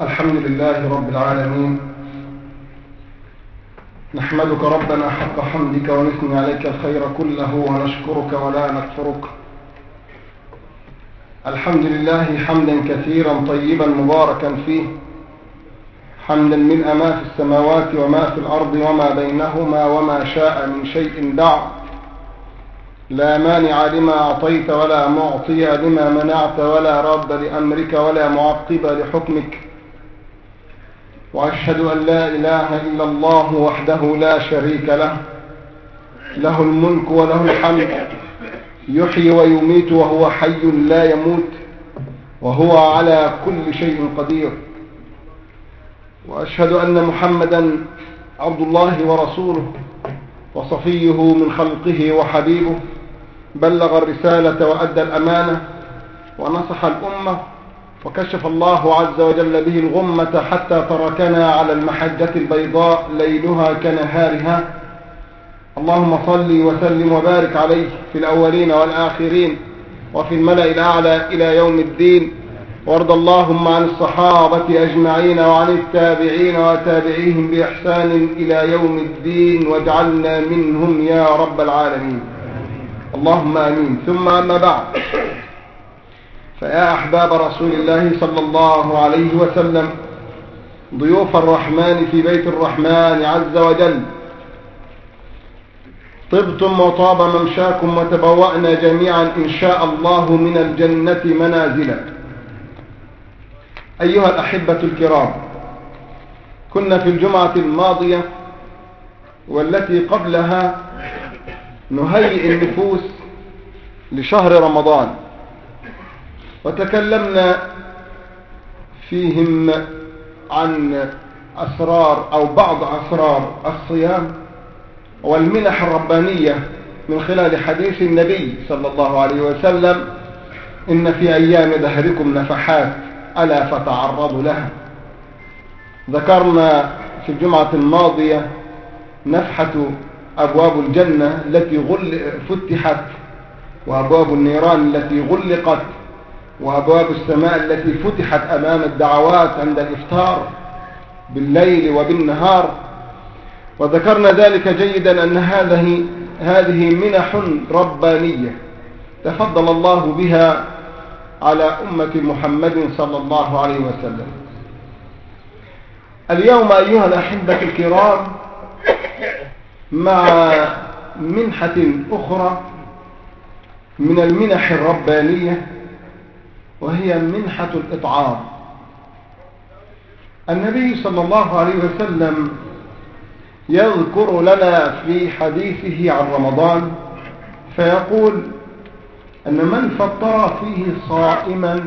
الحمد لله رب العالمين. نحمدك ربنا حق حمدك ونثني عليك الخير كله ونشكرك ولا نكفرك. الحمد لله حمدا كثيرا طيبا مباركا فيه. حمدا من ما في السماوات وما في الأرض وما بينهما وما شاء من شيء بعد. لا مانع لما أعطيت ولا معطي لما منعت ولا رد لأمرك ولا معقب لحكمك. وأشهد أن لا إله إلا الله وحده لا شريك له. له الملك وله الحمد. يحيي ويميت وهو حي لا يموت وهو على كل شيء قدير. وأشهد أن محمدا عبد الله ورسوله وصفيه من خلقه وحبيبه. بلغ الرسالة وأدى الأمانة ونصح الأمة وكشف الله عز وجل به الغمة حتى تركنا على المحجة البيضاء ليلها كنهارها. اللهم صل وسلم وبارك عليه في الأولين والآخرين وفي الملأ الأعلى إلى يوم الدين. وارض اللهم عن الصحابة أجمعين وعن التابعين وتابعيهم بإحسان إلى يوم الدين واجعلنا منهم يا رب العالمين. اللهم آمين. ثم أما بعد. فيا أحباب رسول الله صلى الله عليه وسلم ضيوف الرحمن في بيت الرحمن عز وجل. طبتم وطاب ممشاكم وتبوأنا جميعا إن شاء الله من الجنة منازلا أيها الأحبة الكرام كنا في الجمعة الماضية والتي قبلها نهيئ النفوس لشهر رمضان. وتكلمنا فيهم عن أسرار أو بعض أسرار الصيام والمنح الربانية من خلال حديث النبي صلى الله عليه وسلم إن في أيام دهركم نفحات ألا فتعرضوا لها. ذكرنا في الجمعة الماضية نفحة أبواب الجنة التي غل فتحت وأبواب النيران التي غلقت. وأبواب السماء التي فتحت أمام الدعوات عند الإفطار بالليل وبالنهار. وذكرنا ذلك جيدا أن هذه هذه منح ربانية تفضل الله بها على أمة محمد صلى الله عليه وسلم. اليوم أيها الأحبة الكرام مع منحة أخرى من المنح الربانية وهي منحة الإطعام. النبي صلى الله عليه وسلم يذكر لنا في حديثه عن رمضان فيقول أن من فطر فيه صائما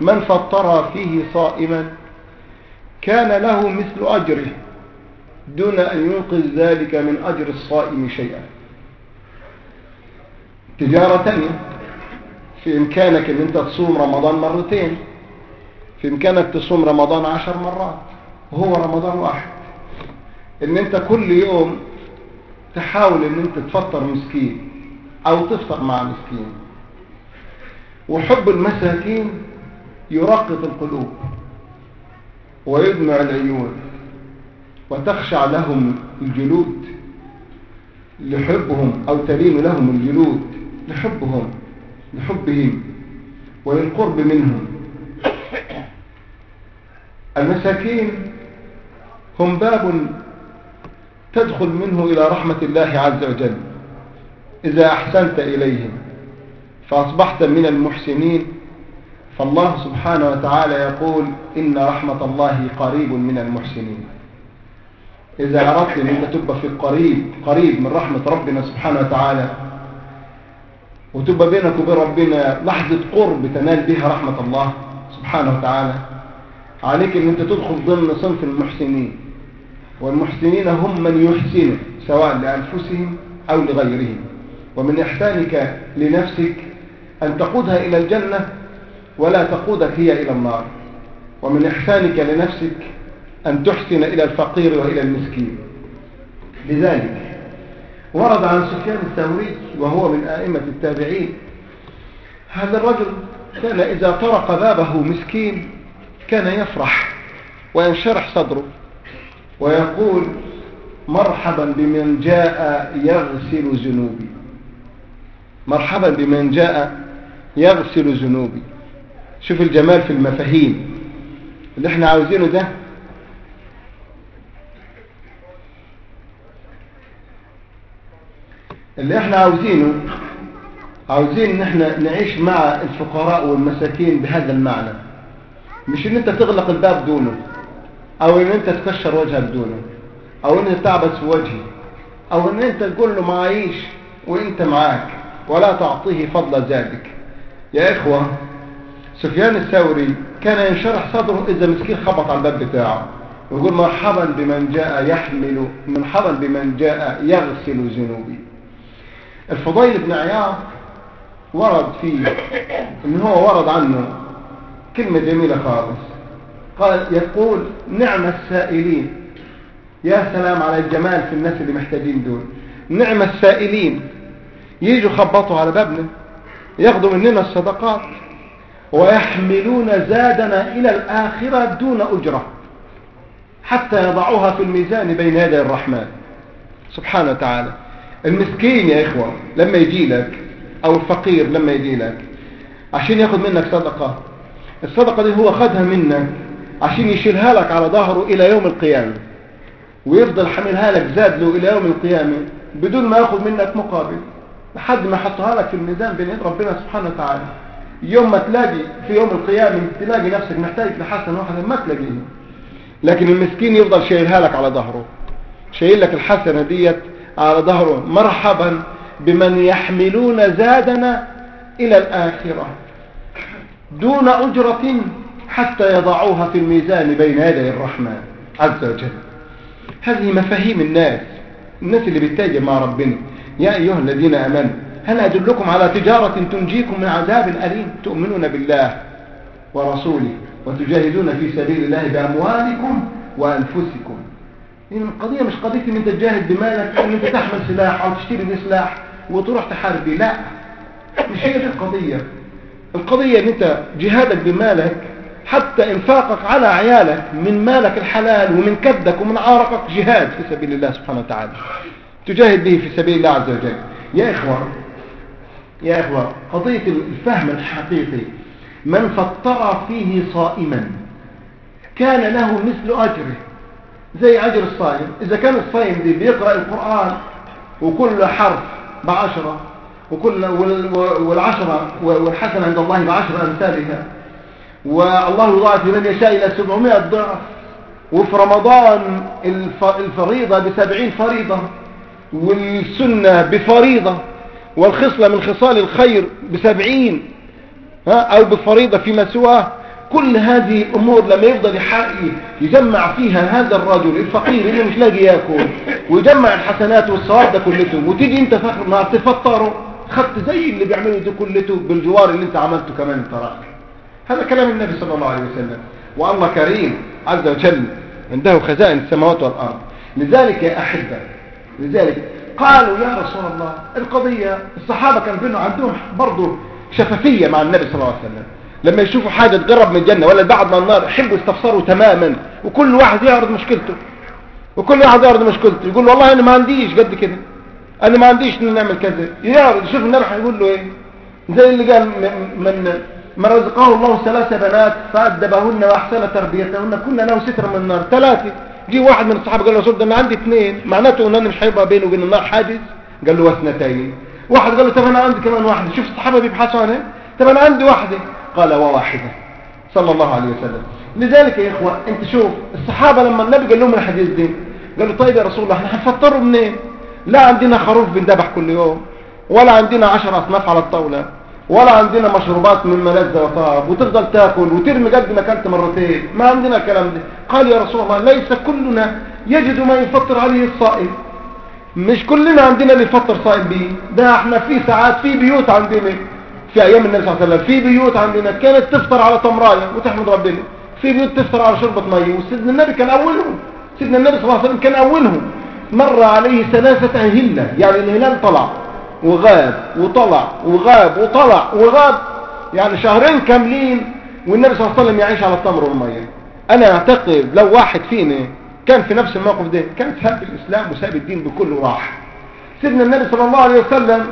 من فطر فيه صائما كان له مثل أجره دون أن ينقذ ذلك من أجر الصائم شيئا. تجارة تانية في إمكانك أن أنت تصوم رمضان مرتين في إمكانك تصوم رمضان عشر مرات وهو رمضان واحد. أن أنت كل يوم تحاول أن أنت تفطر مسكين أو تفطر مع مسكين. وحب المساكين يرقق القلوب ويدمع العيون وتخشع لهم الجلود لحبهم أو تلين لهم الجلود لحبهم. لحبهم وللقرب منهم. المساكين هم باب تدخل منه إلى رحمة الله عز وجل. إذا أحسنت إليهم فأصبحت من المحسنين. فالله سبحانه وتعالى يقول إن رحمة الله قريب من المحسنين. إذا أردت أن تبقى في القريب قريب من رحمة ربنا سبحانه وتعالى وتبقى بينك وبين ربنا لحظة قرب تنال بها رحمة الله سبحانه وتعالى. عليك أن أنت تدخل ضمن صنف المحسنين والمحسنين هم من يحسن سواء لأنفسهم أو لغيرهم. ومن إحسانك لنفسك أن تقودها إلى الجنة ولا تقودك هي إلى النار. ومن إحسانك لنفسك أن تحسن إلى الفقير وإلى المسكين. لذلك ورد عن سفيان الثوري وهو من آئمة التابعين هذا الرجل كان إذا طرق بابه مسكين كان يفرح وينشرح صدره ويقول مرحبا بمن جاء يغسل ذنوبي مرحبا بمن جاء يغسل ذنوبي شوف الجمال في المفاهيم. اللي إحنا عاوزينه ده اللي إحنا عاوزينه عاوزين إن إحنا نعيش مع الفقراء والمساكين بهذا المعنى. مش إن أنت تغلق الباب دونه أو إن أنت تكشر وجهك دونه أو إن تعبس في وجهه أو إن أنت تقول له معيش وأنت معاك ولا تعطيه فضل ذلك يا إخوة سفيان الثوري كان ينشرح صدره إذا مسكين خبط على الباب بتاعه ويقول مرحبا بمن جاء يحمل مرحبا بمن جاء يغسل ذنوبي. الفضيل بن عياض ورد فيه إن هو ورد عنه كلمة جميلة خالص. قال يقول نعم السائلين. يا سلام على الجمال في الناس اللي محتاجين دول. نعم السائلين. يجوا خبطوا على بابنا. ياخذوا مننا الصدقات. ويحملون زادنا إلى الآخرة دون أجرة. حتى يضعوها في الميزان بين يدي الرحمن. سبحانه وتعالى. المسكين يا إخوة لما يجي لك أو الفقير لما يجي لك عشان يأخذ منك صدقة. الصدقة دي هو خدها منك عشان يشيلها لك على ظهره إلى يوم القيامة. ويفضل حملها لك زاد له إلى يوم القيامة بدون ما يأخذ منك مقابل. لحد ما يحطها لك في الميزان بين يد ربنا سبحانه وتعالى. يوم ما تلاقي في يوم القيامة تلاقي نفسك محتاج لحسنة واحدة ما تلاقيها. لكن المسكين يفضل شايلها لك على ظهره. شايل لك الحسنة ديت على ظهره مرحبا بمن يحملون زادنا إلى الآخرة دون أجرة حتى يضعوها في الميزان بين يدي الرحمن عز وجل. هذه مفاهيم الناس. الناس اللي بتتاجر مع ربنا. يا أيها الذين أمنوا هل أدلكم على تجارة تنجيكم من عذاب أليم؟ تؤمنون بالله ورسوله وتجاهدون في سبيل الله بأموالكم وأنفسكم. القضية مش قضية إن أنت تجاهد بمالك إن أنت تحمل سلاح أو تشتري بيه سلاح وتروح تحارب لا. مش هي دي القضية. القضية إن أنت جهادك بمالك حتى إنفاقك على عيالك من مالك الحلال ومن كبدك ومن عارقك جهاد في سبيل الله سبحانه وتعالى. تجاهد به في سبيل الله عز وجل. يا إخوة يا إخوة قضية الفهم الحقيقي من فطر فيه صائما كان له مثل أجره. زي أجر الصائم إذا كان الصائم دي بيقرأ القرآن وكل حرف بعشرة وكل والعشرة والحسنة عند الله بعشر أمثالها. والله يضاعف لمن يشاء إلى 700 ضعف. وفي رمضان الفريضة بسبعين فريضة والسنة بفريضة والخصلة من خصال الخير بسبعين أو بفريضة فيما سواه. كل هذه الأمور لما يفضل يجمع فيها هذا الرجل الفقير اللي مش لاقي ياكل ويجمع الحسنات والصواب ده كلته وتيجي انت فخر النهار تفطره. خدت زي اللي بيعمله ده كلته بالجوار اللي انت عملته كمان انت راجل. هذا كلام النبي صلى الله عليه وسلم. والله كريم. عز وجل. عنده خزائن السماوات والأرض. لذلك يا أحبة لذلك قالوا يا رسول الله القضية الصحابة كان بينهم عندهم برضه شفافية مع النبي صلى الله عليه وسلم. لما يشوفوا حاجة تقرب من الجنة ولا بعد من النار يحبوا يستفسروا تماما. وكل واحد يعرض مشكلته. وكل واحد يعرض مشكلته. يقول والله أنا ما عنديش قد كده. أنا ما عنديش نعمل كذا. يعرض يشوف النبي هيقول له إيه؟ زي اللي قال من من رزقه الله ثلاث بنات فأدبهن وأحسن تربيتهن. كنا له ستر من النار. ثلاثة. جي واحد من الصحابة قال له رسول ده أنا عندي اثنين. معناته أن أنا مش هيبقى بيني وبين النار حاجز؟ قال له واثنتين. واحد قال له طب أنا عندي كمان واحدة. شوف الصحابة بيبحثوا عنها. طب أنا عندي واحدة. قال وواحدة. صلى الله عليه وسلم. لذلك يا إخوة أنت شوف الصحابة لما النبي قال لهم الحديث دي قالوا طيب يا رسول الله إحنا هنفطروا منين؟ لا عندنا خروف بندبح كل يوم ولا عندنا عشر أصناف على الطاولة ولا عندنا مشروبات من ملذة وطاب وتفضل تاكل وترمي قد ما اكلت مرتين. ما عندنا الكلام ده. قال يا رسول الله ليس كلنا يجد ما يفطر عليه الصائم. مش كلنا عندنا اللي يفطر صائم به ده إحنا في ساعات في بيوت عندنا. في أيام النبي صلى الله عليه وسلم في بيوت عندنا كانت تفطر على تمرايه وتحمد ربنا في بيوت تفطر على شربة مية وسيدنا النبي كان أولهم سيدنا النبي صلى الله عليه وسلم كان أولهم. مر عليه ثلاثة أهلة يعني الهلال طلع وغاب وطلع وغاب وطلع وغاب يعني شهرين كاملين والنبي صلى الله عليه وسلم يعيش على التمر والمية. أنا أعتقد لو واحد فينا كان في نفس الموقف ده كان ساب الإسلام وساب الدين بكل راحة. سيدنا النبي صلى الله عليه وسلم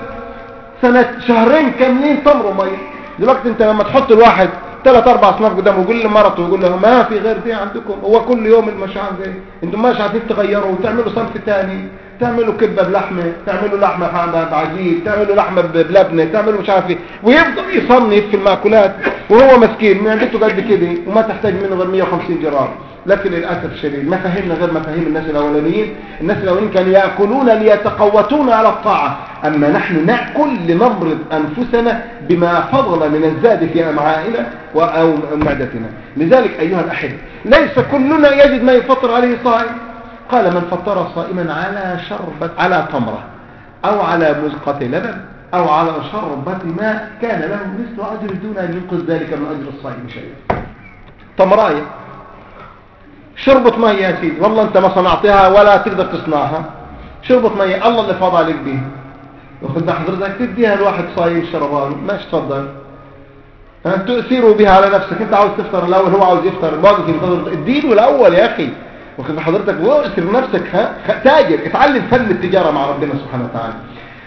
سنة شهرين كاملين تمر ومية دلوقتي انت لما تحط الواحد ثلاث أربع أصناف قدامه ويقول لمرته ويقول له ما في غير دي عندكم. هو كل يوم المشاعر دي. أنتم مش عارفين تغيروا. وتعملوا صنف ثاني تعملوا كبة بلحمة. تعملوا لحمة بعجيل تعملوا لحمة بلبنة. تعملوا مش عارف إيه. ويفضل يصنف في المأكولات. وهو مسكين. معدته قد كده. وما تحتاج منه غير 150 جرام. لكن للأسف الشديد ما فهمنا غير مفاهيم الناس الأولانيين. الناس الأولانيين كانوا يأكلون ليتقوتون على الطاعة. أما نحن نأكل لنمرض أنفسنا بما فضل من الزاد في أمعائنا أو معدتنا. لذلك أيها الأحب ليس كلنا يجد ما يفطر عليه صائم. قال من فطر صائما على شربة على تمرة أو على مزقة لبن أو على شربة ماء كان له مثل أجر دون أن ينقذ ذلك من أجر الصائم شيئا. تمراية شربة مية يا سيدي والله انت ما صنعتها ولا تقدر تصنعها. شربة مية الله اللي فاض عليك بيها. وخد حضرتك تديها الواحد صايم شربان ماشي تفضل تؤثروا بها على نفسك. أنت عاوز تفطر الأول هو عاوز يفطر. الواقف ينتظر اديله الأول يا أخي. واخد حضرتك واؤثر نفسك ها تاجر. اتعلم فن التجارة مع ربنا سبحانه وتعالى.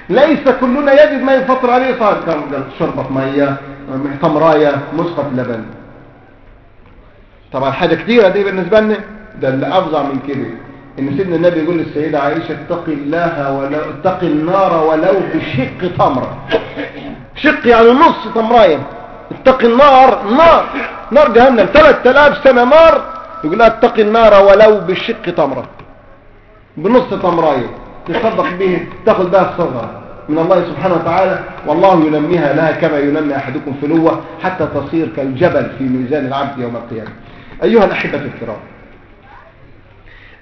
ليس كلنا يجد ما يفطر عليه صار شربة مية تمراية مسقط لبن. طبعا حاجة كثيرة دي بالنسبة لنا ده اللي أفظع من كده إن سيدنا النبي يقول للسيدة عائشة اتقي الله ولو اتقي النار ولو بشق تمرة. شق يعني نص تمراية اتقي النار نار نار جهنم. 3000 سنة نار يقول لها اتقي النار ولو بشق تمرة. بنص تمراية تصدق به تأخذ بها الصغرى من الله سبحانه وتعالى والله ينميها لها كما ينمي أحدكم فلوة حتى تصير كالجبل في ميزان العبد يوم القيامة. أيها الأحبة الكرام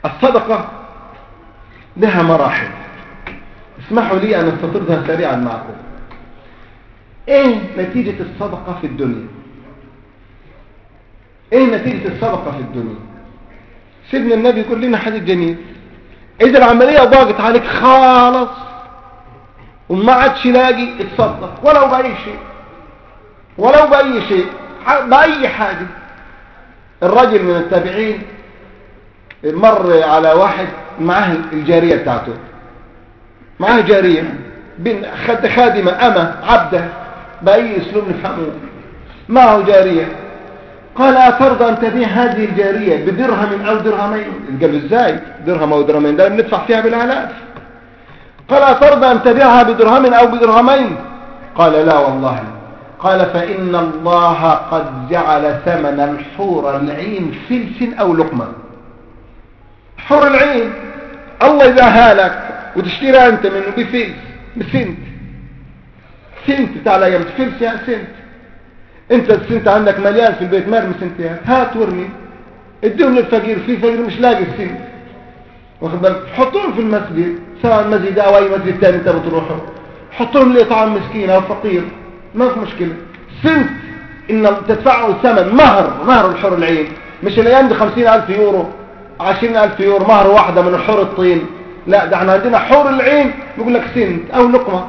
الصدقة لها مراحل. اسمحوا لي أن استطردها سريعا معكم. إيه نتيجة الصدقة في الدنيا؟ إيه نتيجة الصدقة في الدنيا؟ سيدنا النبي يقول لنا حديث جميل. إذا العملية ضاقت عليك خالص وما عادش لاقي اتصدق ولو بأي شيء ولو بأي شيء بأي حاجة. الرجل من التابعين مر على واحد معاه الجارية بتاعته. معاه جارية. خادمة أمة عبدة. بأي أسلوب نفهمه؟ معه جارية. قال أترضى أن تبيع هذه الجارية بدرهم أو درهمين؟ قال إزاي؟ درهم أو درهمين؟ ده بندفع فيها بالآلاف. قال أترضى أن تبيعها بدرهم أو بدرهمين؟ قال لا والله قال فإن الله قد جعل ثمن الحور العين فلس أو لقمة. حور العين. الله يبيعها لك وتشتريها أنت منه بفلس بسنت. سنت تعالى يا فلس يا سنت. أنت السنت عندك مليان في البيت مرمي سنتين. هات ورمي اديهم للفقير في فقير مش لاقي السنت واخد بالك؟ حطوهم في المسجد سواء المسجد أو أي مسجد ثاني انت بتروحه حطوهم لإطعام مسكين أو فقير. ما في مشكلة. سنت إن تدفعوا ثمن مهر مهر الحر العين. مش الأيام دي خمسين ألف يورو عشرين ألف يورو مهر واحدة من الحور الطين. لا ده إحنا عندنا حور العين. بيقول لك سنت أو لقمة.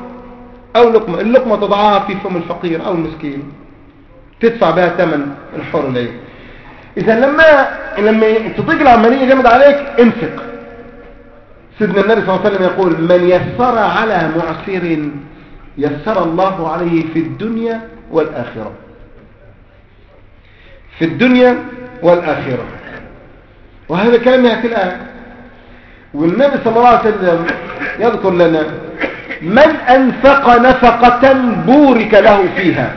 أو لقمة. اللقمة تضعها في فم الفقير أو المسكين. تدفع بها ثمن الحور العين. إذا لما لما تضيق العملية جامد عليك انفق. سيدنا النبي صلى الله عليه وسلم يقول من يسر على معسر يسر الله عليه في الدنيا والآخرة. في الدنيا والآخرة. وهذا كلام يأتي الآن. والنبي صلى الله عليه وسلم يذكر لنا من أنفق نفقة بورك له فيها.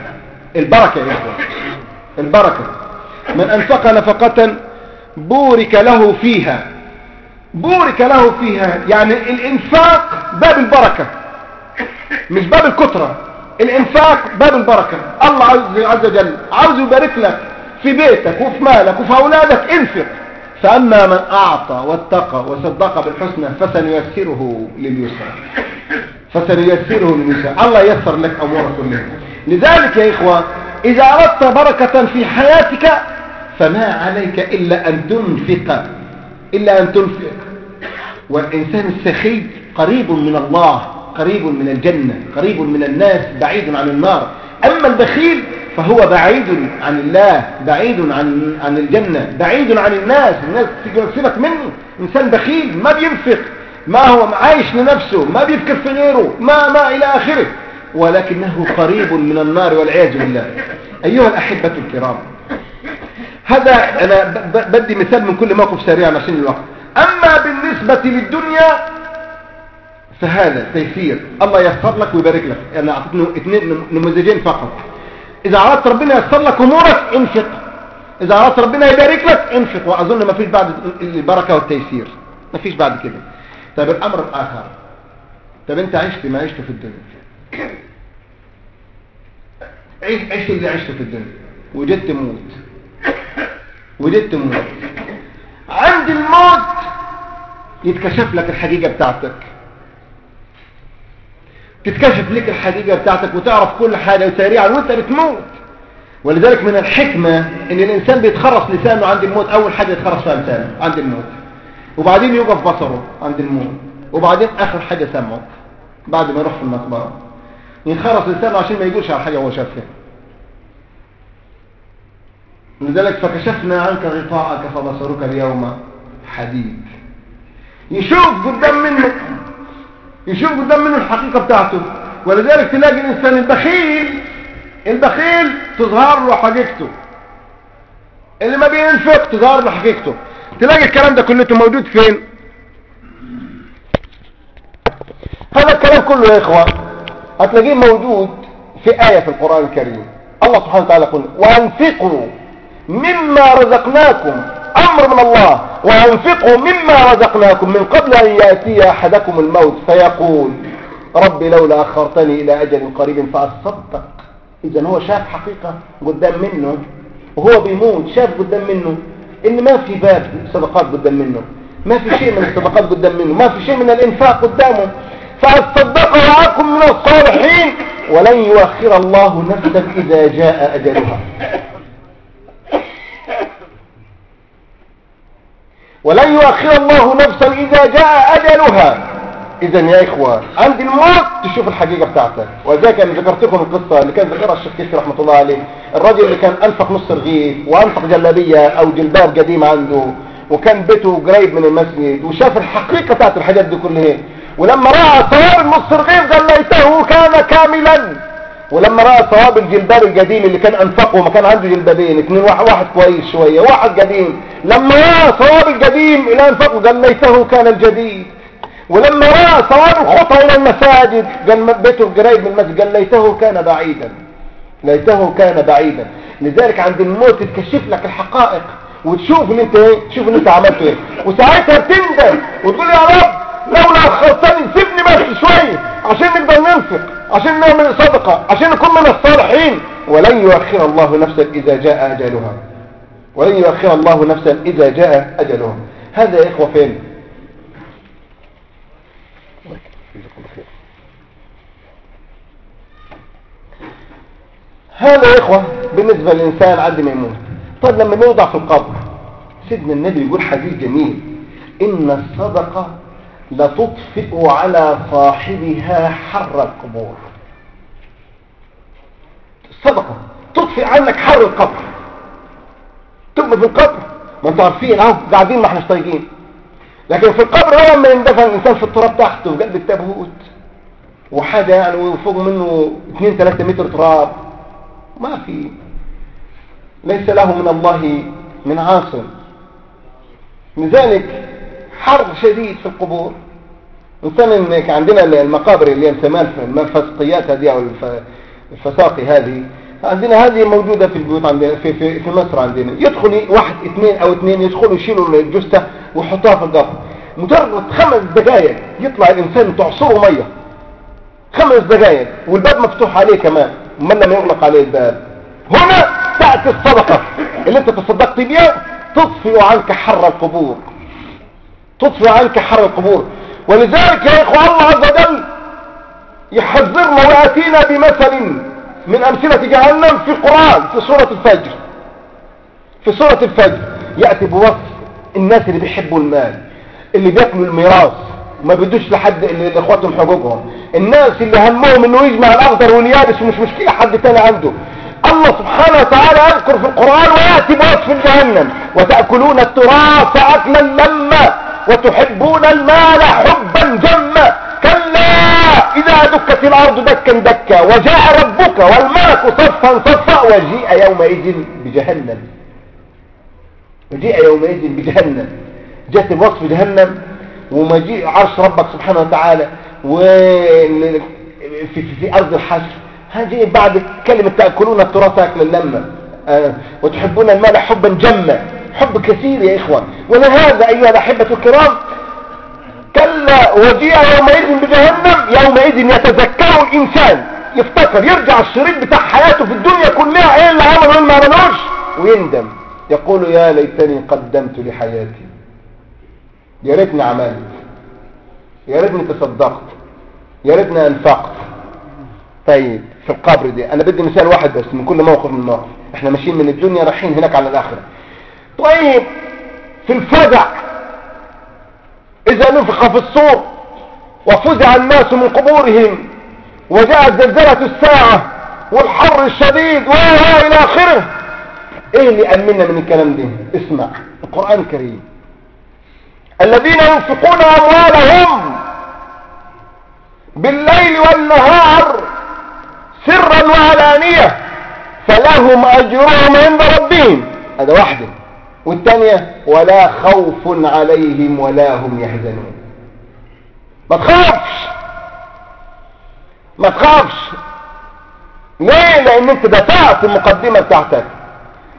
البركة يا إخوة البركة. من أنفق نفقة بورك له فيها. بورك له فيها. يعني الإنفاق باب البركة. مش باب الكترة الإنفاق باب البركة. الله عز وجل عاوز يبارك لك في بيتك وفي مالك وفي أولادك انفق. فأما من أعطى واتقى وصدق بالحسنى فسنيسره لليسر فسنيسره لليسر الله يسر لك أمورك كلها. لذلك يا إخوة إذا أردت بركة في حياتك فما عليك إلا أن تنفق. إلا أن تنفق. والإنسان السخي قريب من الله. قريب من الجنة قريب من الناس بعيد عن النار. أما البخيل فهو بعيد عن الله بعيد عن عن الجنة بعيد عن الناس. الناس تسيبك منه إنسان بخيل ما بينفق ما هو عايش لنفسه ما بيفكر في غيره ما ما إلى آخره. ولكنه قريب من النار والعياذ بالله. أيها الأحبة الكرام هذا أنا بدي مثال من كل موقف سريعا عشان الوقت. أما بالنسبة للدنيا فهذا تيسير. الله يسر لك ويبارك لك. أنا يعني أعطيت اثنين نموذجين فقط. إذا أردت ربنا يسر لك أمورك انفق إذا أردت ربنا يبارك لك انفق وأظن ما فيش بعد البركة والتيسير. ما فيش بعد كده. طيب الأمر الآخر. طيب أنت عشت ما عشت في الدنيا. عيش عشت اللي عشته في الدنيا. وجدت موت. وجدت موت. عند الموت يتكشف لك الحقيقة بتاعتك. تتكشف لك الحقيقة بتاعتك وتعرف كل حاجة سريعا وأنت بتموت. ولذلك من الحكمة إن الإنسان بيتخرص لسانه عند الموت أول حاجة يتخرص فيها لسانه عند الموت. وبعدين يوقف بصره عند الموت. وبعدين آخر حاجة سمعه بعد ما يروح في المقبرة ينخرص لسانه عشان ما يقولش على حاجة هو شافها. لذلك فكشفنا عنك غطاءك فبصرك اليوم حديد. يشوف قدام منه يشوف قدام منه الحقيقة بتاعته. ولذلك تلاقي الإنسان البخيل البخيل تظهر له حقيقته. اللي ما بينفق تظهر له حقيقته. تلاقي الكلام ده كله موجود فين؟ هذا الكلام كله يا إخوة هتلاقيه موجود في آية في القرآن الكريم. الله سبحانه وتعالى يقول وأنفقوا مما رزقناكم أمر من الله وأنفقوا مما رزقناكم من قبل أن يأتي أحدكم الموت. فيقول ربي لولا أخرتني إلى أجل قريب فأصدق. إذا هو شاف حقيقة قدام منه وهو بيموت شاف قدام منه إن ما في باب صدقات قدام منه ما في شيء من الصدقات قدام منه ما في شيء من الإنفاق قدامه. فأصدق وأكن من الصالحين. ولن يؤخر الله نفسا إذا جاء أجلها. ولن يؤخر الله نفسا إذا جاء أجلها. إذا يا إخوة عند الموت تشوف الحقيقة بتاعتك. وذلك أنا ذكرت لكم القصة اللي كان ذكرها الشيخ كيسي رحمة الله عليه. الرجل اللي كان أنفق نص رغيف وأنفق جلابية أو جلباب قديم عنده وكان بيته قريب من المسجد وشاف الحقيقة بتاعت الحاجات دي كلها. ولما رأى ثواب النص رغيف قال ليته كان كاملا. ولما رأى ثواب الجلباب القديم اللي كان أنفقه ما كان عنده جلبابين اثنين واحد, واحد كويس شوية واحد قديم. لما رأى ثواب القديم اللي أنفقه قال ليته كان الجديد. ولما رأى ثواب الخطى إلى المساجد قال بيته قريب من المسجد قال ليته كان بعيدا. ليته كان بعيدا. لذلك عند الموت تكشف لك الحقائق وتشوف اللي أنت إيه؟ تشوف اللي أنت عملته إيه. وساعتها تندم وتقول يا رب لولا أخرتني ننفق عشان نعمل صدقه عشان نكون من الصالحين. ولن يؤخر الله نفسا إذا جاء أجلها. ولن يؤخر الله نفسا إذا جاء أجلها. هذا يا إخوة فين؟ هذا يا إخوة بالنسبة للإنسان عند ما يموت طيب لما يوضع في القبر سيدنا النبي يقول حديث جميل. إن الصدقة لتطفئ على صاحبها حر القبور. الصدقة تطفئ عنك حر القبر. في القبر. ما أنتوا عارفين اهو قاعدين ما احناش طايقين. لكن في القبر هو لما يندفن الإنسان في التراب تحته وقلب التابوت. وحاجة يعني وفوق منه 2 3 متر تراب. ما في. ليس له من الله من عاصم. لذلك حر شديد في القبور. إنسان عندنا المقابر اللي يسمى الفسقيات هذه أو الفساقي هذه. عندنا هذه موجودة في البيوت عندنا في, في, في مصر عندنا. يدخل واحد اثنين أو اثنين يدخلوا يشيلوا الجثة ويحطوها في القبر مجرد خمس دقائق يطلع الإنسان تعصره مية. خمس دقائق والباب مفتوح عليه كمان. من لم يغلق عليه الباب. هنا تأتي الصدقة. اللي انت تصدقت بها تطفئ عنك حر القبور. تطفئ عنك حر القبور. ولذلك يا إخوة الله عز وجل يحذرنا ويأتينا بمثل من أمثلة جهنم في القرآن في سورة الفجر. في سورة الفجر يأتي بوصف الناس اللي بيحبوا المال اللي بياكلوا الميراث. ما بدوش لحد اللي اخواتهم حقوقهم. الناس اللي همهم إنه يجمع الأخضر واليابس ومش مشكلة حد تاني عنده. الله سبحانه وتعالى يذكر في القرآن ويأتي بوصف جهنم وتأكلون التراث أكلا لما وتحبون المال حبا جما. كلا إذا دكت الأرض دكا دكا وجاء ربك والملك صفا صفا وجيء يومئذ بجهنم. وجيء يومئذ بجهنم. جاءت الوصف جهنم ومجيء عرش ربك سبحانه وتعالى وفي في, في أرض الحشر. هذه بعد كلمة تأكلون التراث أكل اللمة. آه. وتحبون المال حبا جما. حب كثير يا إخوة ولهذا أيها الأحبة الكرام؟ كلا وجيء يومئذ بجهنم يومئذ يتذكر الإنسان. يفتكر يرجع الشريط بتاع حياته في الدنيا كلها إيه اللي عمله وايه ما عملوش؟ ويندم. يقول يا ليتني قدمت لحياتي. يا ريتني عملت. يا ريتني تصدقت. يا ريتني أنفقت. طيب في القبر دي أنا بدي مثال واحد بس من كل موقف من المواقف. إحنا ماشيين من الدنيا رايحين هناك على الآخرة. طيب في الفزع إذا نفخ في الصور وفزع الناس من قبورهم وجاءت زلزلة الساعة والحر الشديد وها إلى آخره. إيه اللي امنا من الكلام ده؟ اسمع القرآن الكريم. الذين ينفقون أموالهم بالليل والنهار سرا وعلانية فلهم أجرهم عند ربهم. هذا واحدة والثانية ولا خوف عليهم ولا هم يحزنون. ما تخافش. ما تخافش. ليه لأن أنت دفعت المقدمة بتاعتك.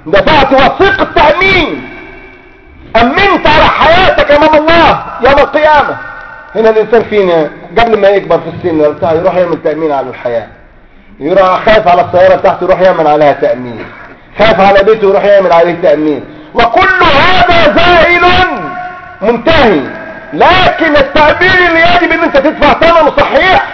دفعت وثيق التأمين. أمنت على حياتك أمام الله يوم القيامة. هنا الإنسان فينا قبل ما يكبر في السن بتاع يروح يعمل تأمين على الحياة. يروح خايف على السيارة بتاعته يروح يعمل عليها تأمين. خايف على بيته يروح يعمل عليه تأمين. وكل هذا زائل. منتهي. لكن التأمين اللي يجب ان أنت تدفع ثمنه صحيح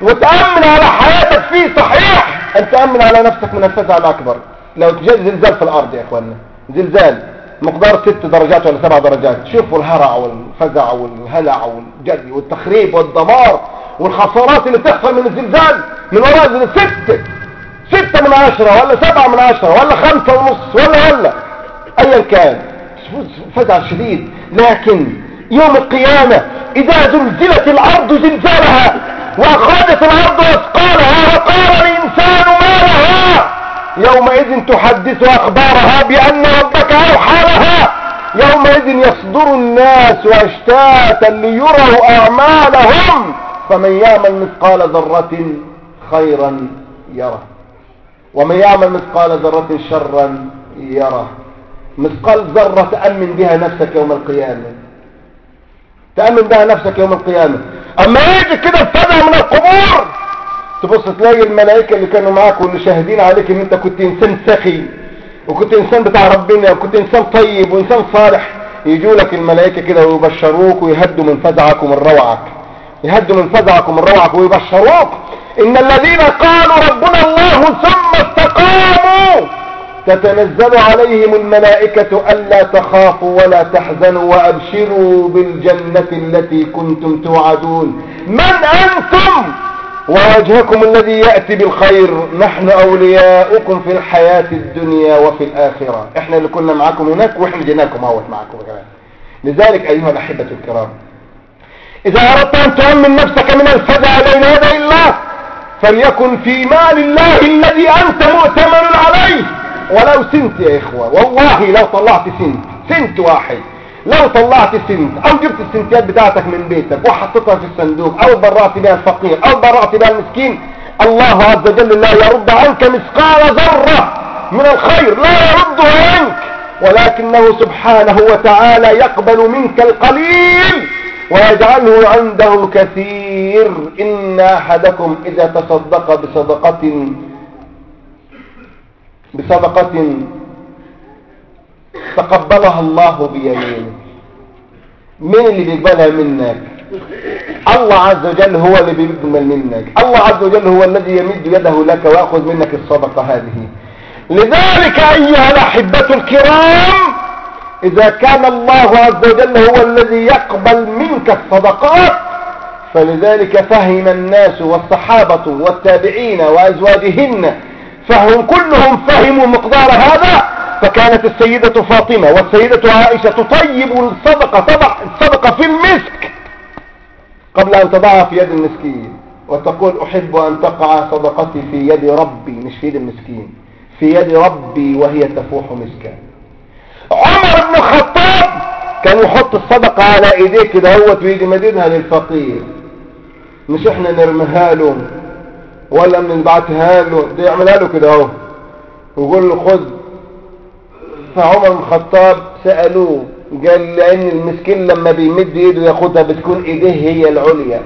وتأمن على حياتك فيه صحيح أن تأمن على نفسك من الفزع الأكبر. لو تجد زلزال في الأرض يا اخوانا زلزال. مقدار ست درجات ولا سبع درجات. شوفوا الهرع والفزع والهلع والجري والتخريب والدمار والخسارات اللي بتحصل من الزلزال من وراء ستة ستة من عشرة ولا سبعة من عشرة ولا خمسة ونص ولا ولا. ايا كان فزع شديد. لكن يوم القيامة إذا زلزلت الأرض زلزالها وأخرجت الأرض أثقالها وقال الإنسان ما لها يومئذ تحدث أخبارها بأن ربك أوحى لها. يومئذ يصدر الناس أشتاتا ليروا أعمالهم. فمن يعمل مثقال ذرة خيرا يره. ومن يعمل مثقال ذرة شرا يره. مثقال ذرة تأمن بها نفسك يوم القيامة. تأمن بها نفسك يوم القيامة. أما يجي كده الفزع من القبور تبص تلاقي الملائكة اللي كانوا معاك واللي شاهدين عليك إن أنت كنت إنسان سخي وكنت إنسان بتاع ربنا وكنت إنسان طيب وإنسان صالح. يجوا لك الملائكة كده ويبشروك ويهدوا من فزعك ومن روعك. يهدوا من فزعك ومن روعك ويبشروك. إن الذين قالوا ربنا الله ثم استقاموا تتنزل عليهم الملائكة ألا تخافوا ولا تحزنوا وأبشروا بالجنة التي كنتم توعدون. من أنتم؟ ووجهكم الذي يأتي بالخير. نحن أولياؤكم في الحياة الدنيا وفي الآخرة. إحنا اللي كنا معاكم هناك وإحنا جيناكم أهوت معاكم كمان. لذلك أيها الأحبة الكرام إذا أردت أن تؤمن نفسك من الفزع بين يدي الله فليكن في مال الله الذي أنت مؤتمن عليه. ولو سنت يا إخوة والله لو طلعت سنت سنت واحد. لو طلعت سنت أو جبت السنتيات بتاعتك من بيتك وحطيتها في الصندوق أو برعت بها الفقير أو برعت بها المسكين الله عز وجل لا يرد عنك مثقال ذرة من الخير لا يرده عنك. ولكنه سبحانه وتعالى يقبل منك القليل ويجعله عنده كثير. إن أحدكم إذا تصدق بصدقة بصدقة تقبلها الله بيمينه مين اللي بيقبلها منك؟ الله عز وجل هو اللي بيقبل منك. الله عز وجل هو الذي يمد يده لك ويأخذ منك الصدقة هذه. لذلك أيها الأحبة الكرام إذا كان الله عز وجل هو الذي يقبل منك الصدقات فلذلك فهم الناس والصحابة والتابعين وأزواجهن فهم كلهم فهموا مقدار هذا فكانت السيدة فاطمة والسيدة عائشة تطيب الصدقة الصدقة في المسك قبل أن تضعها في يد المسكين وتقول أحب أن تقع صدقتي في يد ربي مش في يد المسكين في يد ربي وهي تفوح مسكا. عمر بن الخطاب كان يحط الصدقة على إيديه كده هوت ويجي مدينها للفقير. مش إحنا نرميها له؟ ولا نبعتها له ده يعملها له كده اهو. ويقول له خذ. فعمر بن الخطاب سألوه قال لأن المسكين لما بيمد ايده ياخدها بتكون إيديه هي العليا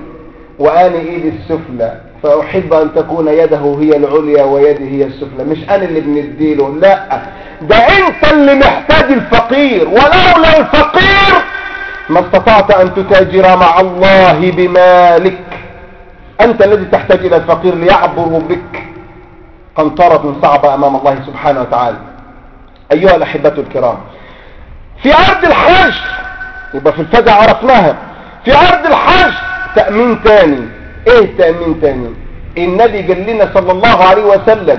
وأنا إيدي السفلى. فأحب أن تكون يده هي العليا ويدي هي السفلى مش أنا اللي بنديله لا. ده أنت اللي محتاج الفقير ولولا الفقير ما استطعت أن تتاجر مع الله بمالك. أنت الذي تحتاج إلى الفقير ليعبر بك. قنطرة صعبة أمام الله سبحانه وتعالى. أيها الأحبة الكرام في عرض الحج يبقى في الفزع عرفناها. في عرض الحج تأمين تاني. إيه تأمين تاني؟ النبي قال لنا صلى الله عليه وسلم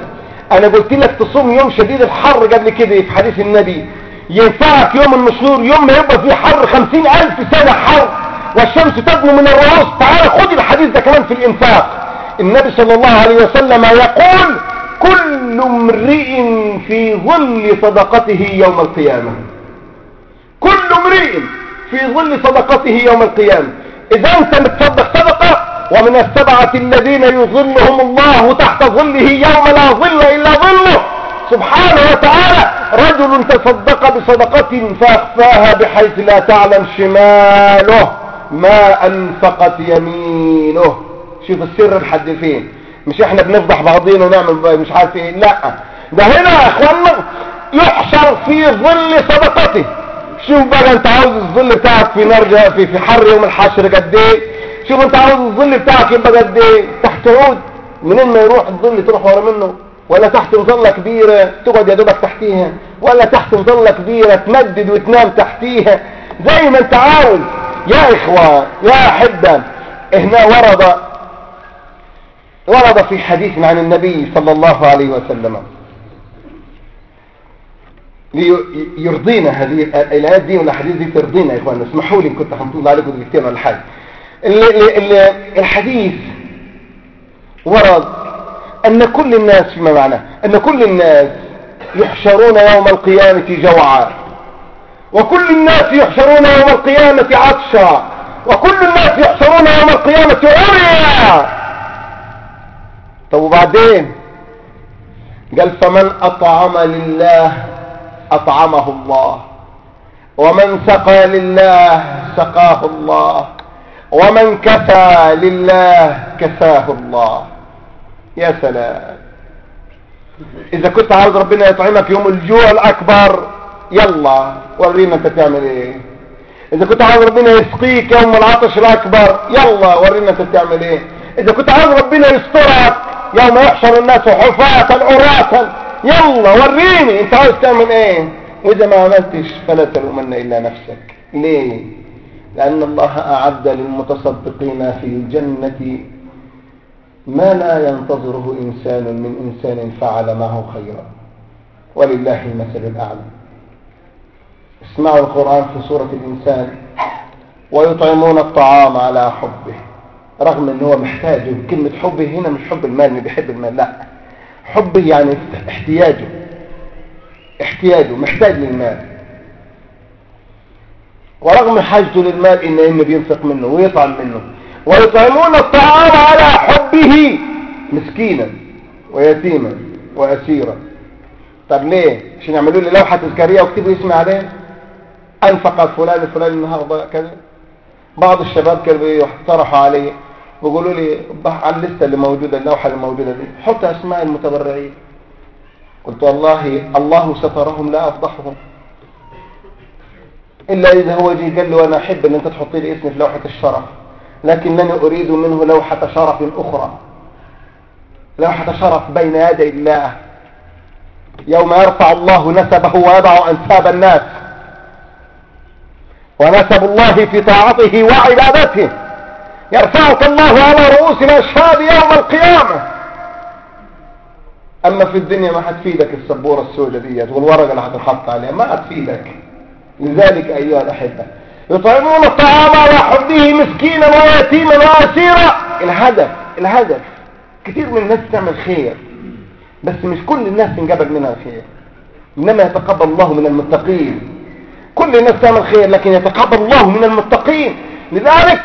أنا قلت لك تصوم يوم شديد الحر قبل كده في حديث النبي. ينفعك يوم المشهور يوم ما يبقى فيه حر خمسين ألف سنة حر. والشمس تدنو من الرؤوس تعال خد الحديث ده كمان في الإنفاق. النبي صلى الله عليه وسلم يقول كل امرئ في ظل صدقته يوم القيامة. كل امرئ في ظل صدقته يوم القيامة. إذا أنت متصدق صدقة ومن السبعة الذين يظلهم الله تحت ظله يوم لا ظل إلا ظله. سبحانه وتعالى رجل تصدق بصدقة فأخفاها بحيث لا تعلم شماله. ما أنفقت يمينه. شوف السر لحد فين. مش إحنا بنفضح بعضينا ونعمل مش عارف إيه. لا. ده هنا يا اخوانا يحشر في ظل صدقته. شوف بقى أنت عاوز الظل بتاعك في نار في في حر يوم الحشر قد إيه. شوف أنت عاوز الظل بتاعك يبقى قد إيه. تحت عود. منين ما يروح الظل تروح ورا منه. ولا تحت مظله كبيرة تقعد يا دوبك تحتيها. ولا تحت مظله كبيرة تمدد وتنام تحتيها. زي ما أنت عاوز. يا اخوان يا أحبة. هنا ورد ورد في حديث عن النبي صلى الله عليه وسلم. ليرضينا هذه الايات دي والاحاديث دي ترضينا يا إخوان. اسمحوا لي كنت هنطول عليكم دقيقتين ولا حاجة الحديث ورد أن كل الناس فيما معناه أن كل الناس يحشرون يوم القيامة جوعا. وكل الناس يحشرون يوم القيامة عطشا. وكل الناس يحشرون يوم القيامة عريا طب وبعدين؟ قال فمن أطعم لله أطعمه الله. ومن سقى لله سقاه الله. ومن كفى لله كفاه الله. يا سلام. إذا كنت عاوز ربنا يطعمك يوم الجوع الأكبر يلا ورينا أنت تعمل إيه. إذا كنت عاوز ربنا يسقيك يوم العطش الأكبر يلا ورينا أنت تعمل إيه. إذا كنت عاوز ربنا يسترك يوم يحشر الناس حفاة عراة يلا وريني انت عاوز تعمل إيه. وإذا ما عملتش فلا تلومن إلا نفسك. ليه؟ لأن الله أعد للمتصدقين في الجنة ما لا ينتظره إنسان من إنسان فعل معه خيرا. ولله المثل الأعلى. اسمعوا القرآن في سورة الإنسان. ويطعمون الطعام على حبه. رغم إن هو محتاجه كلمة حبه هنا مش حب المال اللي بيحب المال لا. حبه يعني احتياجه. احتياجه محتاج للمال. ورغم حاجته للمال إن إنه بينفق منه ويطعم منه. ويطعمون الطعام على حبه. مسكينا ويتيما وأسيرا. طب ليه؟ عشان يعملوا لي لوحة تذكارية واكتبوا اسمي عليها؟ أنفق فلان الفلاني النهارده كذا. بعض الشباب كانوا يقترحوا علي بيقولوا لي على الليستة اللي موجودة اللوحة اللي موجودة دي حط أسماء المتبرعين. قلت والله الله سترهم لا أفضحهم. إلا إذا هو جه قال له أنا أحب إن أنت تحط لي اسمي في لوحة الشرف لكنني أريد منه لوحة شرف أخرى. لوحة شرف بين يدي الله. يوم يرفع الله نسبه ويضع أنساب الناس ونسب الله في طاعته وعبادته. يرفعك الله على رؤوس الأشهاد يوم القيامة. أما في الدنيا ما هتفيدك السبورة السوداء ديت والورقة اللي هتنحط عليها ما هتفيدك لذلك أيها الأحبة يطعمون الطعام على حبه مسكينا ويتيما وأسيرا. الهدف الهدف كثير من الناس تعمل خير بس مش كل الناس تنقبل منها الخير. إنما يتقبل الله من المتقين. كل الناس تعمل خير لكن يتقبل الله من المتقين. لذلك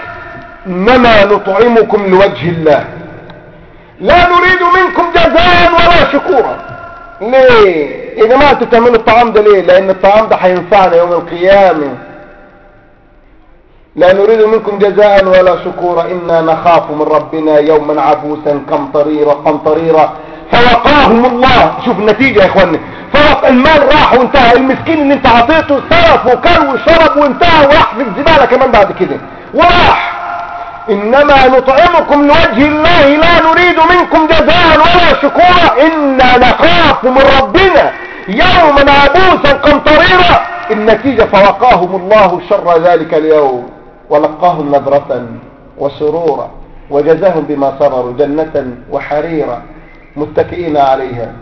إنما نطعمكم لوجه الله. لا نريد منكم جزاء ولا شكورا. ليه؟ يا أنتوا تعملوا الطعام ده ليه؟ لأن الطعام ده هينفعنا يوم القيامة. لا نريد منكم جزاء ولا شكورا. إنا نخاف من ربنا يوما عبوسا قمطريرا قمطريرا فوقاهم الله. شوف النتيجة يا إخواني. فوق المال راح وانتهى. المسكين اللي انت عطيته صرف وكل وشرب وانتهى وراح في الزبالة كمان بعد كده. وراح. إنما نطعمكم لوجه الله. لا نريد منكم جزاء ولا شكورا. إنا نخاف من ربنا. يوما عبوسا قمطريرا. النتيجة فوقاهم الله شر ذلك اليوم. ولقاهم نظرة وسرورا. وجزاهم بما صبروا جنة وحريرا. متكئين عليها.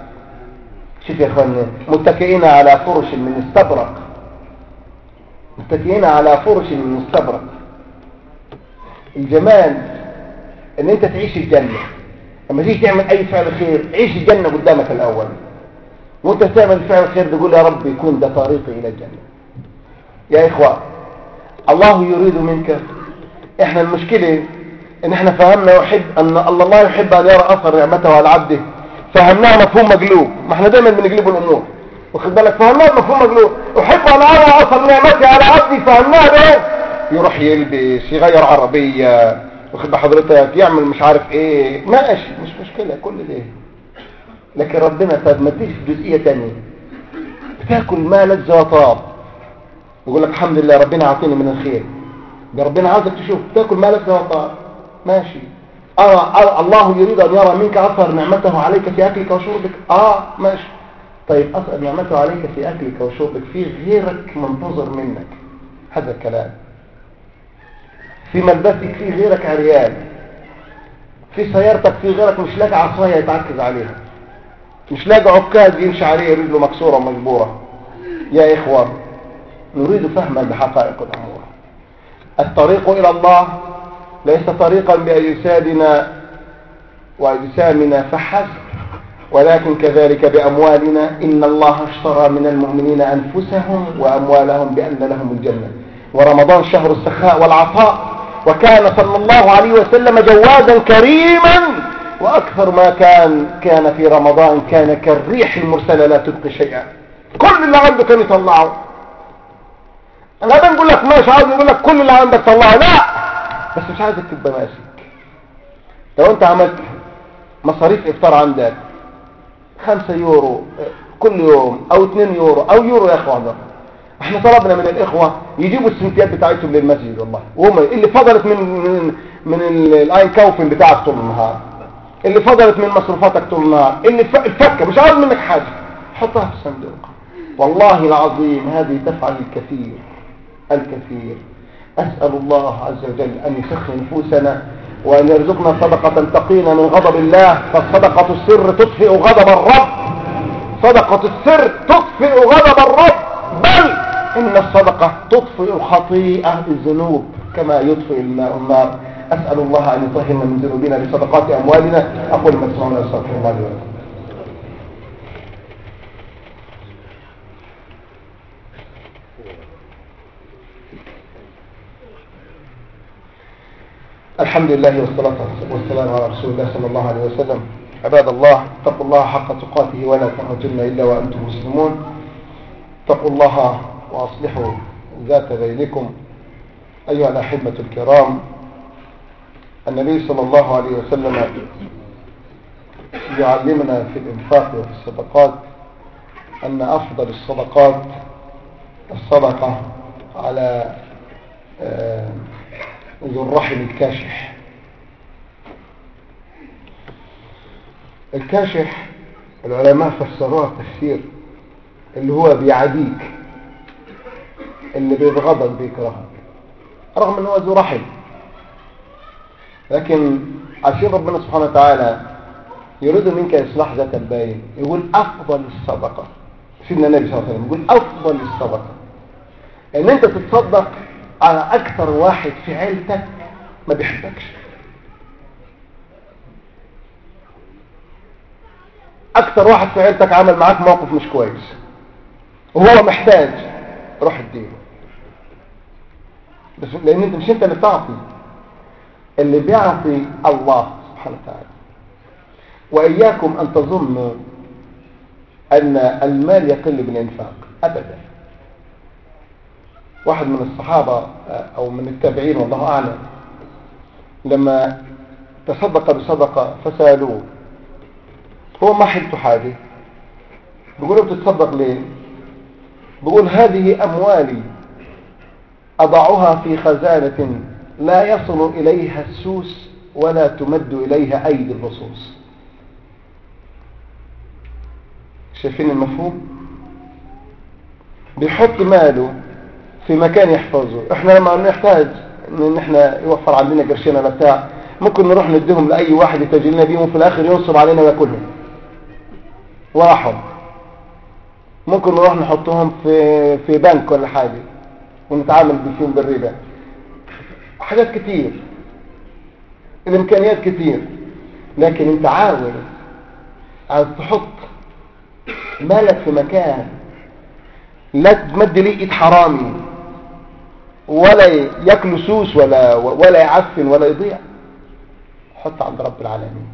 شوف يا إخواني متكئين على فرش من استبرق. متكئين على فرش من استبرق. الجمال إن أنت تعيش الجنة. لما تيجي تعمل أي فعل خير عيش الجنة قدامك الأول. وأنت تعمل فعل خير تقول يا رب يكون ده طريقي إلى الجنة. يا إخوة الله يريد منك. إحنا المشكلة ان إحنا فهمنا يحب أن الله يحب أن يرى أثر نعمته على عبده. فهمناها مفهوم مقلوب. ما إحنا دايما بنقلب الأمور. واخد بالك؟ فهمناها مفهوم مقلوب. أحب أن أرى أثر نعمتي على عبدي فهمناها بايه يروح يلبس يغير عربية. واخد حضرتك يعمل مش عارف إيه. ماشي مش مشكلة كل ده. لكن ربنا طب ما تيجي في جزئية تانية. بتاكل مالك زوطاب يقول لك الحمد لله ربنا عطيني من الخير. ده ربنا عاوزك تشوف. تاكل مالك زوطاب ماشي. أرى, أرى الله يريد أن يرى منك أثر نعمته عليك في أكلك وشربك. آه ماشي. طيب أثر نعمته عليك في أكلك وشربك في غيرك منتظر منك. هذا الكلام. في ملبسك في غيرك عريان. في سيارتك في غيرك مش لاقي عصاية يتعكز عليها. مش لاقي عكاز يمشي عليه رجله مكسورة ومجبورة. يا إخوة نريد فهما بحقائق الأمور. الطريق إلى الله ليس طريقا بأجسادنا وأجسامنا فحسب ولكن كذلك بأموالنا. إن الله اشترى من المؤمنين أنفسهم وأموالهم بأن لهم الجنة. ورمضان شهر السخاء والعطاء وكان صلى الله عليه وسلم جوادا كريما. وأكثر ما كان كان في رمضان كان كالريح المرسلة لا تبقي شيئا. كل اللي عنده كان يطلعه أنا بنقول لك ماشي عاوز نقول لك كل اللي عندك طلعه لا! بس مش عايزك تبقى ماسك. لو انت عملت مصاريف إفطار عندك خمسة يورو كل يوم أو اتنين يورو أو يورو يا إخوة إحنا طلبنا من الإخوة يجيبوا السنتيات بتاعتهم للمسجد والله. وهم اللي فضلت من من من الاين كوفن بتاعك طول النهار. اللي فضلت من مصروفاتك طول النهار. اللي الفكة مش عاوز منك حاجة. حطها في الصندوق والله العظيم هذه تفعل الكثير. الكثير. أسأل الله عز وجل أن يسخن نفوسنا وأن يرزقنا صدقة تقينا من غضب الله فالصدقة السر تطفئ غضب الرب. صدقة السر تطفئ غضب الرب. بل إن الصدقة تطفئ خطيئة الذنوب كما يطفئ الماء النار. أسأل الله أن يطهرنا من ذنوبنا بصدقات أموالنا. أقول ما تسمعون الله لي ولكم. الحمد لله والصلاة والسلام على رسول الله صلى الله عليه وسلم. عباد الله اتقوا الله حق تقاته ولا تموتن إلا وأنتم مسلمون. اتقوا الله وأصلحوا ذات بينكم. أيها الأحبة الكرام النبي صلى الله عليه وسلم يعلمنا في الإنفاق وفي الصدقات أن أفضل الصدقات الصدقة على ذو الرحم الكاشح. الكاشح العلماء فسروها تفسير اللي هو بيعاديك اللي بيبغضك بيكرهك رغم ان هو ذو رحم. لكن عشان ربنا سبحانه وتعالى يريد منك إصلاح ذات الباين يقول أفضل الصدقة. سيدنا النبي صلى الله عليه وسلم يقول أفضل الصدقة. إن أنت تتصدق على أكثر واحد في عيلتك ما بيحبكش. أكثر واحد في عيلتك عمل معاك موقف مش كويس. وهو محتاج روح اديله. بس لأن أنت مش أنت اللي بتعطي. اللي بيعطي الله سبحانه وتعالى. وإياكم أن تظنوا أن المال يقل بالإنفاق. أبدا. واحد من الصحابة أو من التابعين والله أعلم. لما تصدق بصدقة فسألوه هو ما حلته حاجة؟ بيقولوا بتتصدق ليه؟ بيقول هذه أموالي أضعها في خزانة لا يصل إليها السوس ولا تمد إليها أيدي اللصوص شايفين المفهوم؟ بيحط ماله في مكان يحفظه. إحنا لما نحتاج إن إحنا يوفر عندنا قرشين ولا بتاع ممكن نروح نديهم لأي واحد يتاجر لنا بيهم وفي الآخر ينصب علينا ويأكلهم. وراحهم ممكن نروح نحطهم في في بنك ولا حاجة ونتعامل فيهم بالربا. حاجات كتير. الإمكانيات كتير. لكن أنت عاوز عاوز تحط مالك في مكان لا تمد ليه إيد حرامي. ولا ياكل سوس ولا ولا يعفن ولا يضيع. حط عند رب العالمين.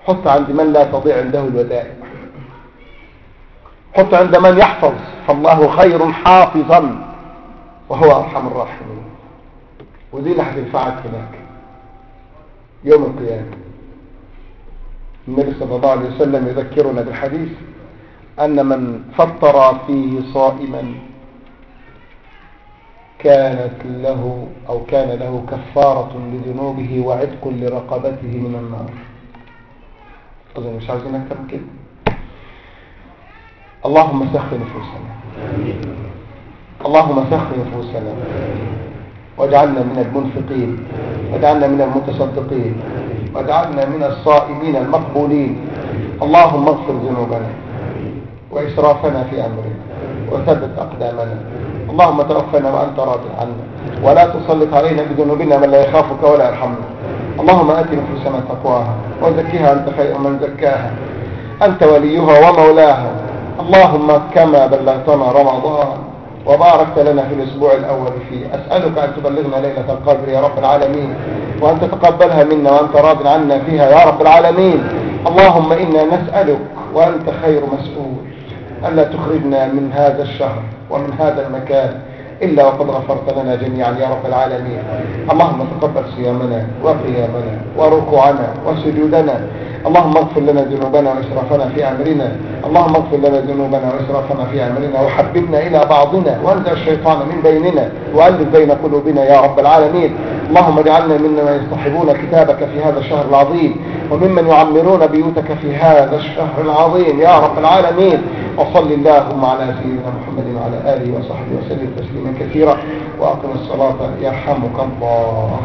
حط عند من لا تضيع عنده الودائع حط عند من يحفظ. فالله خير حافظا وهو أرحم الراحمين. ودي اللي هتنفعك هناك. يوم القيامة. النبي صلى الله عليه وسلم يذكرنا بالحديث أن من فطر فيه صائما كانت له أو كان له كفارة لذنوبه وعتق لرقبته من النار. أظن مش عايزين أكثر من كده اللهم سخ نفوسنا. اللهم سخ نفوسنا. واجعلنا من المنفقين. واجعلنا من المتصدقين. واجعلنا من الصائمين المقبولين. اللهم اغفر ذنوبنا. وإسرافنا في أمرنا. وثبت أقدامنا. اللهم توفنا وأنت راض عنا. ولا تسلط علينا بذنوبنا من لا يخافك ولا يرحمنا. اللهم آت نفوسنا تقواها وزكها أنت خير من زكاها. أنت وليها ومولاها. اللهم كما بلغتنا رمضان وباركت لنا في الأسبوع الأول فيه أسألك أن تبلغنا ليلة القدر يا رب العالمين وأن تتقبلها منا وأنت راض عنا فيها يا رب العالمين. اللهم إنا نسألك وأنت خير مسؤول. ألا تخرجنا من هذا الشهر ومن هذا المكان إلا وقد غفرت لنا جميعا يا رب العالمين. اللهم تقبل صيامنا وقيامنا وركوعنا وسجودنا اللهم اغفر لنا ذنوبنا وإسرافنا في أمرنا. اللهم اغفر لنا ذنوبنا وإسرافنا في أمرنا. وحببنا إلى بعضنا. وانزع الشيطان من بيننا. وألف بين قلوبنا يا رب العالمين. اللهم اجعلنا ممن يصطحبون كتابك في هذا الشهر العظيم. وممن يعمرون بيوتك في هذا الشهر العظيم. يا رب العالمين. وصل اللهم على سيدنا محمد وعلى آله وصحبه وسلم تسليما كثيرا. وأقم الصلاة يرحمك الله.